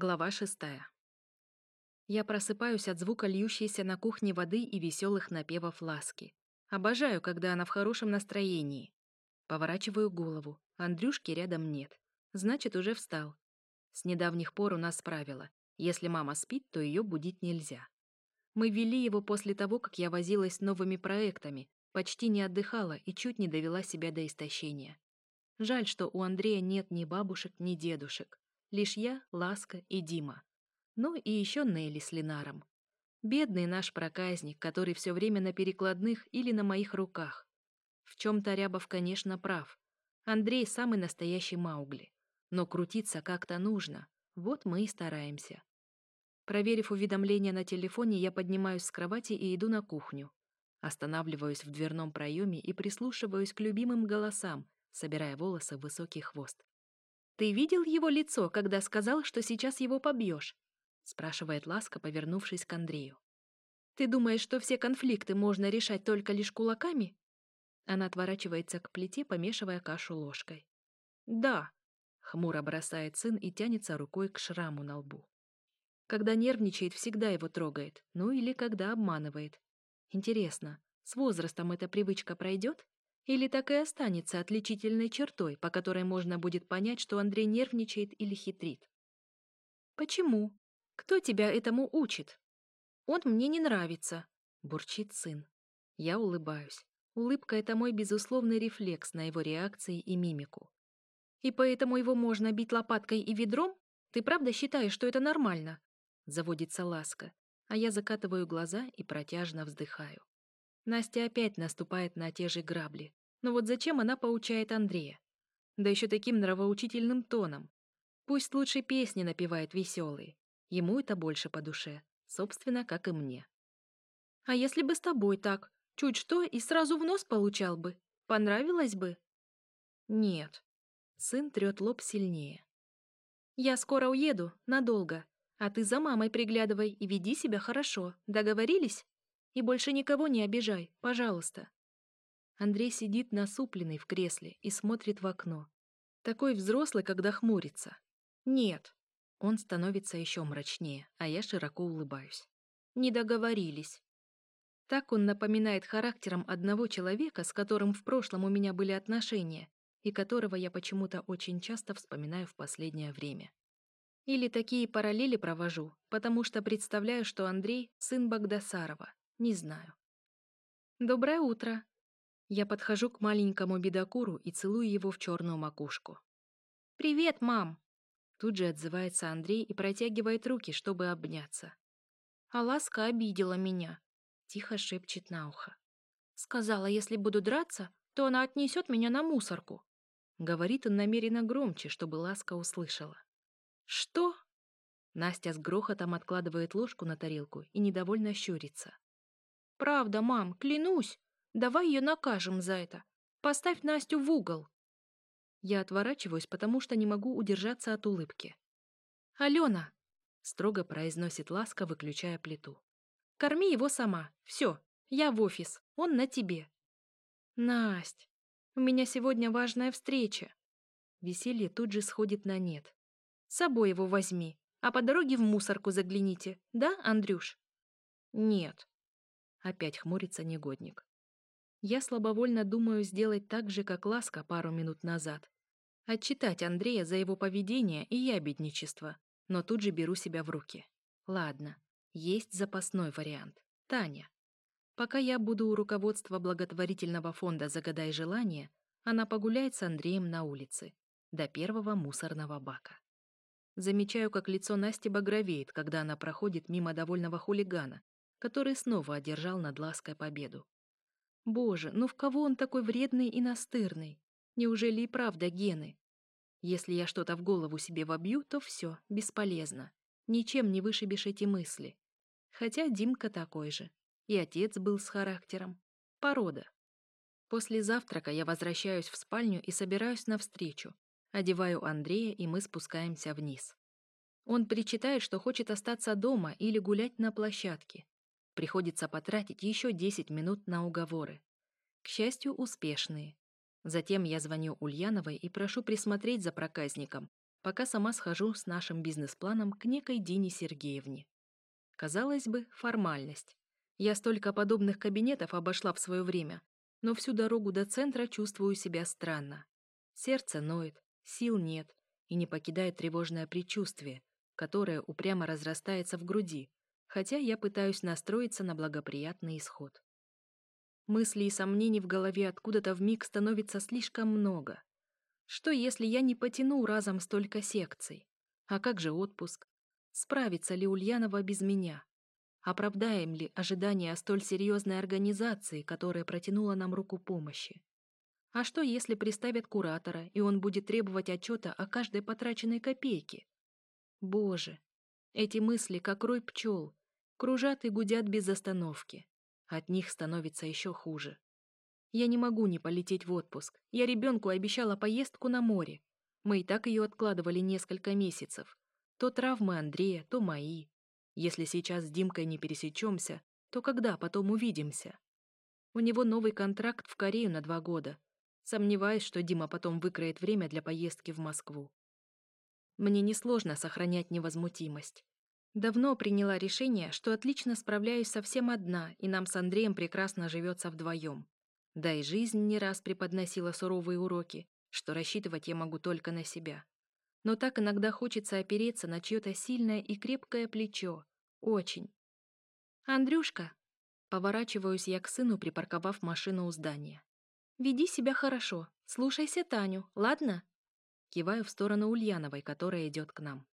Глава 6. Я просыпаюсь от звука льющейся на кухне воды и веселых напевов ласки. Обожаю, когда она в хорошем настроении. Поворачиваю голову. Андрюшки рядом нет. Значит, уже встал. С недавних пор у нас правило. Если мама спит, то ее будить нельзя. Мы вели его после того, как я возилась с новыми проектами, почти не отдыхала и чуть не довела себя до истощения. Жаль, что у Андрея нет ни бабушек, ни дедушек лишь я, Ласка и Дима. Ну и еще Нелли с Ленаром. Бедный наш проказник, который все время на перекладных или на моих руках. В чем-то Рябов, конечно, прав. Андрей самый настоящий Маугли. Но крутиться как-то нужно. Вот мы и стараемся. Проверив уведомление на телефоне, я поднимаюсь с кровати и иду на кухню. Останавливаюсь в дверном проеме и прислушиваюсь к любимым голосам, собирая волосы в высокий хвост. «Ты видел его лицо, когда сказал, что сейчас его побьешь?» — спрашивает Ласка, повернувшись к Андрею. «Ты думаешь, что все конфликты можно решать только лишь кулаками?» Она отворачивается к плите, помешивая кашу ложкой. «Да», — хмуро бросает сын и тянется рукой к шраму на лбу. Когда нервничает, всегда его трогает, ну или когда обманывает. Интересно, с возрастом эта привычка пройдет? Или так и останется отличительной чертой, по которой можно будет понять, что Андрей нервничает или хитрит. «Почему? Кто тебя этому учит?» «Он мне не нравится», — бурчит сын. Я улыбаюсь. Улыбка — это мой безусловный рефлекс на его реакции и мимику. «И поэтому его можно бить лопаткой и ведром? Ты правда считаешь, что это нормально?» Заводится ласка, а я закатываю глаза и протяжно вздыхаю. Настя опять наступает на те же грабли. Но вот зачем она поучает Андрея? Да еще таким нравоучительным тоном. Пусть лучше песни напевает веселые. Ему это больше по душе, собственно, как и мне. А если бы с тобой так? Чуть что и сразу в нос получал бы. Понравилось бы? Нет. Сын трет лоб сильнее. Я скоро уеду, надолго. А ты за мамой приглядывай и веди себя хорошо. Договорились? И больше никого не обижай, пожалуйста. Андрей сидит насупленный в кресле и смотрит в окно. Такой взрослый, когда хмурится. Нет. Он становится еще мрачнее, а я широко улыбаюсь. Не договорились. Так он напоминает характером одного человека, с которым в прошлом у меня были отношения, и которого я почему-то очень часто вспоминаю в последнее время. Или такие параллели провожу, потому что представляю, что Андрей — сын Богдасарова. Не знаю. «Доброе утро», я подхожу к маленькому бедокуру и целую его в черную макушку. «Привет, мам!» Тут же отзывается Андрей и протягивает руки, чтобы обняться. «А ласка обидела меня», — тихо шепчет на ухо. «Сказала, если буду драться, то она отнесет меня на мусорку», — говорит он намеренно громче, чтобы ласка услышала. «Что?» Настя с грохотом откладывает ложку на тарелку и недовольно щурится. «Правда, мам, клянусь, Давай ее накажем за это. Поставь Настю в угол. Я отворачиваюсь, потому что не могу удержаться от улыбки. «Алена!» — строго произносит ласка, выключая плиту. «Корми его сама. Все, я в офис. Он на тебе». «Насть, у меня сегодня важная встреча». Веселье тут же сходит на нет. «С собой его возьми, а по дороге в мусорку загляните. Да, Андрюш?» «Нет». Опять хмурится негодник. Я слабовольно думаю сделать так же, как Ласка пару минут назад. Отчитать Андрея за его поведение и ябедничество, но тут же беру себя в руки. Ладно, есть запасной вариант. Таня. Пока я буду у руководства благотворительного фонда «Загадай желание», она погуляет с Андреем на улице, до первого мусорного бака. Замечаю, как лицо Насти багровеет, когда она проходит мимо довольного хулигана, который снова одержал над лаской победу. Боже, ну в кого он такой вредный и настырный? Неужели и правда гены? Если я что-то в голову себе вобью, то все, бесполезно. Ничем не вышибешь эти мысли. Хотя Димка такой же. И отец был с характером. Порода. После завтрака я возвращаюсь в спальню и собираюсь навстречу. Одеваю Андрея, и мы спускаемся вниз. Он причитает, что хочет остаться дома или гулять на площадке. Приходится потратить еще 10 минут на уговоры. К счастью, успешные. Затем я звоню Ульяновой и прошу присмотреть за проказником, пока сама схожу с нашим бизнес-планом к некой Дине Сергеевне. Казалось бы, формальность. Я столько подобных кабинетов обошла в свое время, но всю дорогу до центра чувствую себя странно. Сердце ноет, сил нет и не покидает тревожное предчувствие, которое упрямо разрастается в груди, хотя я пытаюсь настроиться на благоприятный исход. Мыслей и сомнений в голове откуда-то в миг становится слишком много. Что, если я не потяну разом столько секций? А как же отпуск? Справится ли Ульянова без меня? Оправдаем ли ожидания столь серьезной организации, которая протянула нам руку помощи? А что, если приставят куратора, и он будет требовать отчета о каждой потраченной копейке? Боже, эти мысли, как рой пчел, кружат и гудят без остановки. От них становится еще хуже. Я не могу не полететь в отпуск. Я ребенку обещала поездку на море. Мы и так ее откладывали несколько месяцев. То травмы Андрея, то мои. Если сейчас с Димкой не пересечемся, то когда потом увидимся? У него новый контракт в Корею на два года. Сомневаюсь, что Дима потом выкроет время для поездки в Москву. Мне несложно сохранять невозмутимость. Давно приняла решение, что отлично справляюсь совсем одна, и нам с Андреем прекрасно живется вдвоем. Да и жизнь не раз преподносила суровые уроки, что рассчитывать я могу только на себя. Но так иногда хочется опереться на чье-то сильное и крепкое плечо. Очень. «Андрюшка!» Поворачиваюсь я к сыну, припарковав машину у здания. «Веди себя хорошо. Слушайся Таню, ладно?» Киваю в сторону Ульяновой, которая идет к нам.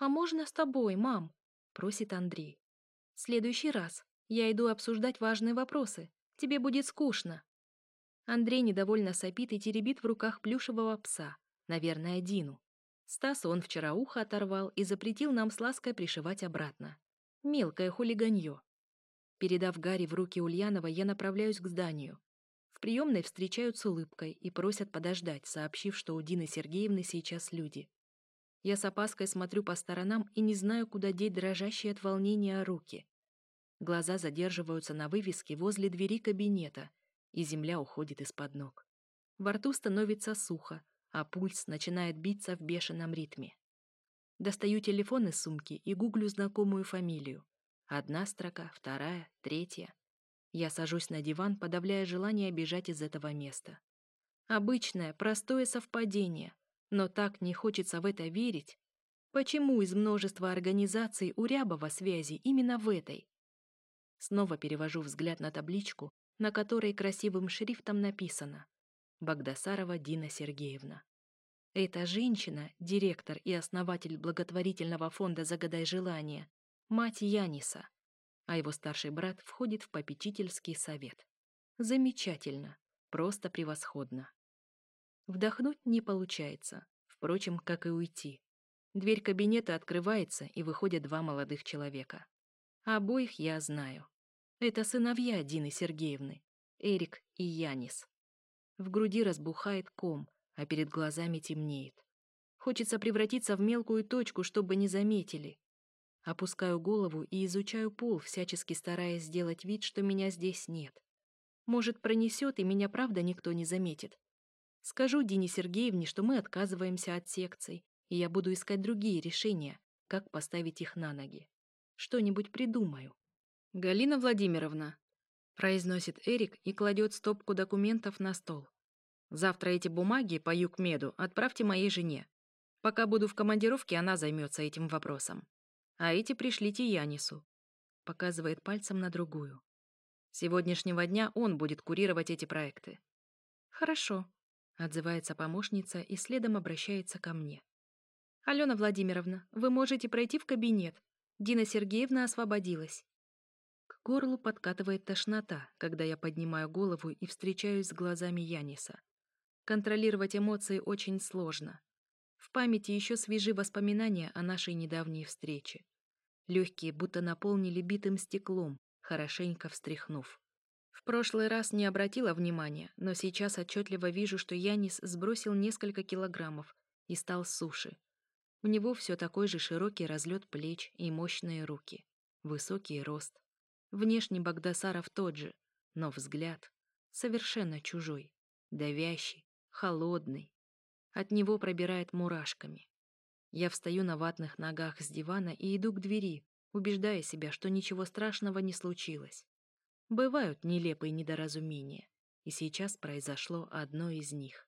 «А можно с тобой, мам?» — просит Андрей. «В следующий раз я иду обсуждать важные вопросы. Тебе будет скучно». Андрей недовольно сопит и теребит в руках плюшевого пса, наверное, Дину. Стас он вчера ухо оторвал и запретил нам с лаской пришивать обратно. Мелкое хулиганье. Передав Гарри в руки Ульянова, я направляюсь к зданию. В приемной встречают с улыбкой и просят подождать, сообщив, что у Дины Сергеевны сейчас люди. Я с опаской смотрю по сторонам и не знаю, куда деть дрожащие от волнения руки. Глаза задерживаются на вывеске возле двери кабинета, и земля уходит из-под ног. Во рту становится сухо, а пульс начинает биться в бешеном ритме. Достаю телефон из сумки и гуглю знакомую фамилию. Одна строка, вторая, третья. Я сажусь на диван, подавляя желание бежать из этого места. Обычное, простое совпадение. Но так не хочется в это верить. Почему из множества организаций у Рябова связи именно в этой? Снова перевожу взгляд на табличку, на которой красивым шрифтом написано «Багдасарова Дина Сергеевна». Эта женщина, директор и основатель благотворительного фонда «Загадай желание», мать Яниса, а его старший брат входит в попечительский совет. Замечательно, просто превосходно. Вдохнуть не получается, впрочем, как и уйти. Дверь кабинета открывается, и выходят два молодых человека. Обоих я знаю. Это сыновья Дины Сергеевны, Эрик и Янис. В груди разбухает ком, а перед глазами темнеет. Хочется превратиться в мелкую точку, чтобы не заметили. Опускаю голову и изучаю пол, всячески стараясь сделать вид, что меня здесь нет. Может, пронесет, и меня правда никто не заметит. Скажу Дине Сергеевне, что мы отказываемся от секций, и я буду искать другие решения, как поставить их на ноги. Что-нибудь придумаю. Галина Владимировна, произносит Эрик и кладет стопку документов на стол. Завтра эти бумаги по Юкмеду отправьте моей жене. Пока буду в командировке, она займется этим вопросом. А эти пришлите Янису. Показывает пальцем на другую. С сегодняшнего дня он будет курировать эти проекты. Хорошо, Отзывается помощница и следом обращается ко мне. «Алена Владимировна, вы можете пройти в кабинет. Дина Сергеевна освободилась». К горлу подкатывает тошнота, когда я поднимаю голову и встречаюсь с глазами Яниса. Контролировать эмоции очень сложно. В памяти еще свежи воспоминания о нашей недавней встрече. Легкие будто наполнили битым стеклом, хорошенько встряхнув прошлый раз не обратила внимания, но сейчас отчетливо вижу, что Янис сбросил несколько килограммов и стал суше. У него все такой же широкий разлет плеч и мощные руки, высокий рост. Внешне Багдасаров тот же, но взгляд совершенно чужой, давящий, холодный. От него пробирает мурашками. Я встаю на ватных ногах с дивана и иду к двери, убеждая себя, что ничего страшного не случилось. Бывают нелепые недоразумения, и сейчас произошло одно из них.